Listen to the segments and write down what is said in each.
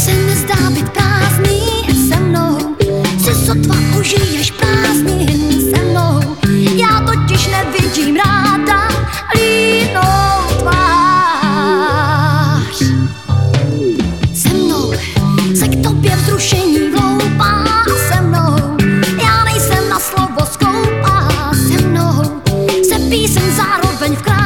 se nezdá být prázdný se mnou, si sotva užiješ prázdný. огонь в край.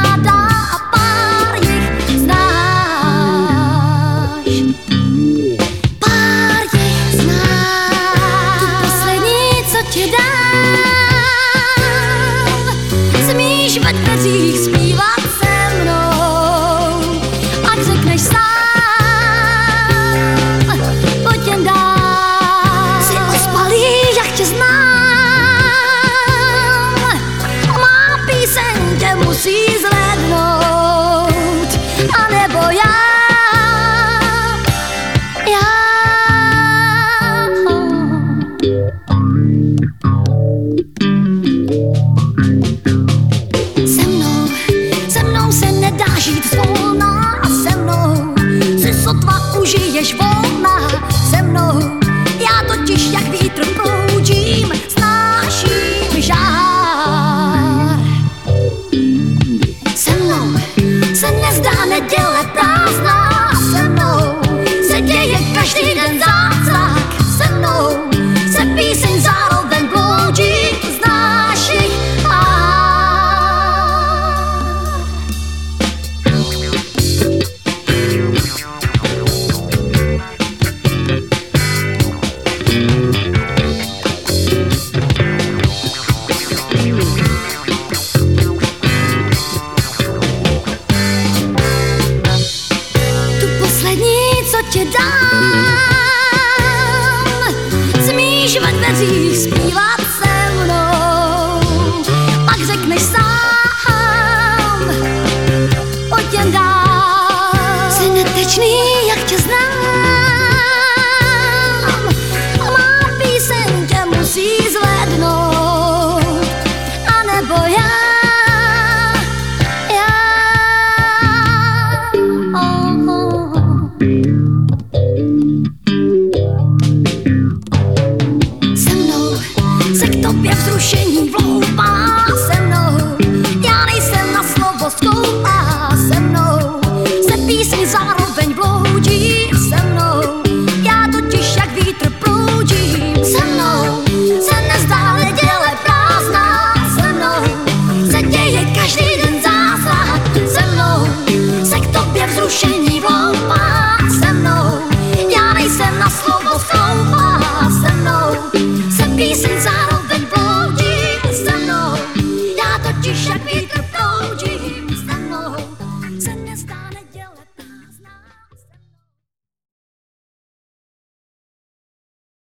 žít volná a se mnou. Si sotva užiješ volná se mnou. Já totiž jak vítr proudím Snáším žár. Se mnou se nezdá neděle prázdná Se mnou se děje každý den zá poslední, co tě dám. Smíš ve dveřích zpívat se mnou, pak řekneš sám.